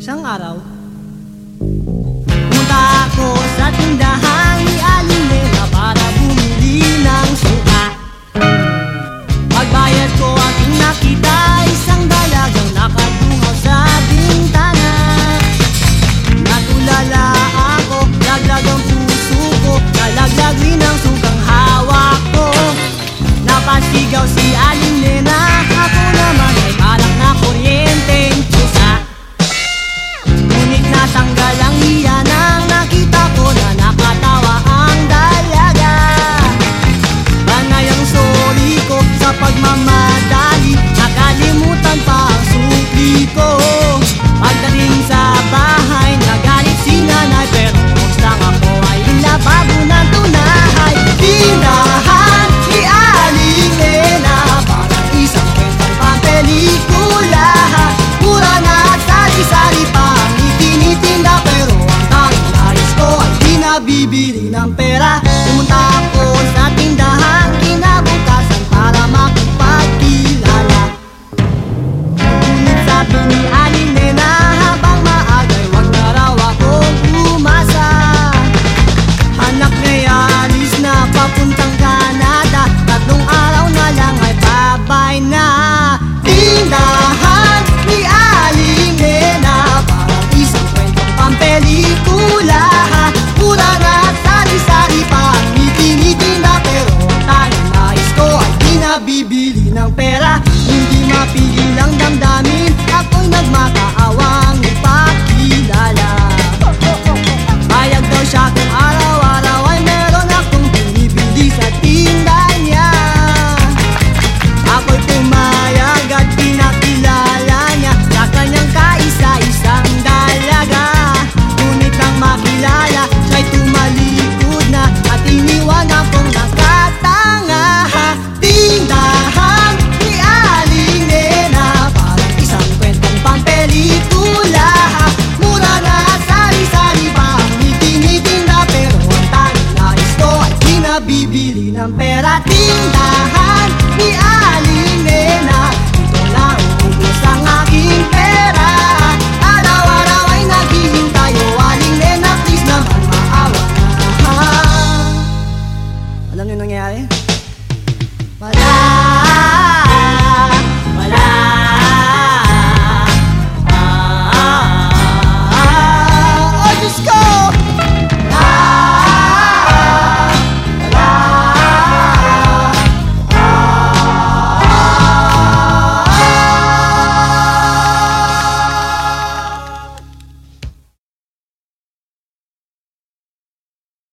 Isang araw, pumunta ako sa tindahan ni Aling para bumili ng suka. Pagbayad ko at nakita bibili ng pera. Pumunta ako sa tindahan. Kinabukasan para makapagkilala. Ngunit sabi ni Aling Nena Habang maagay wag na raw akong umasa. Anak niya alis na papuntang Canada. Tatlong araw na lang ay babay na. Tindahan ni Aling Nena Parang isang kwentong pampelikula. sa tindahan ni Aling Nena Ito na ubos ang aking pera. Araw-araw ay naghihintayo Aling Nena, please naman maawa ka Alam niyo nangyayari? Marami Let's go!